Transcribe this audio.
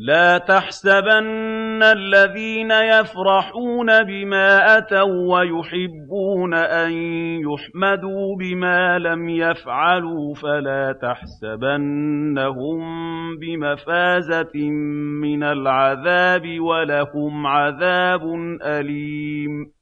لَا تَحْسَبَنَّ الَّذِينَ يَفْرَحُونَ بِمَا أَتَوا وَّيُحِبُّونَ أَن يُحْمَدُوا بِمَا لَمْ يَفْعَلُوا فَلَا تَحْسَبَنَّهُم بِمَفَازَةٍ مِّنَ الْعَذَابِ ۖ وَلَهُمْ عَذَابٌ أَلِيمٌ.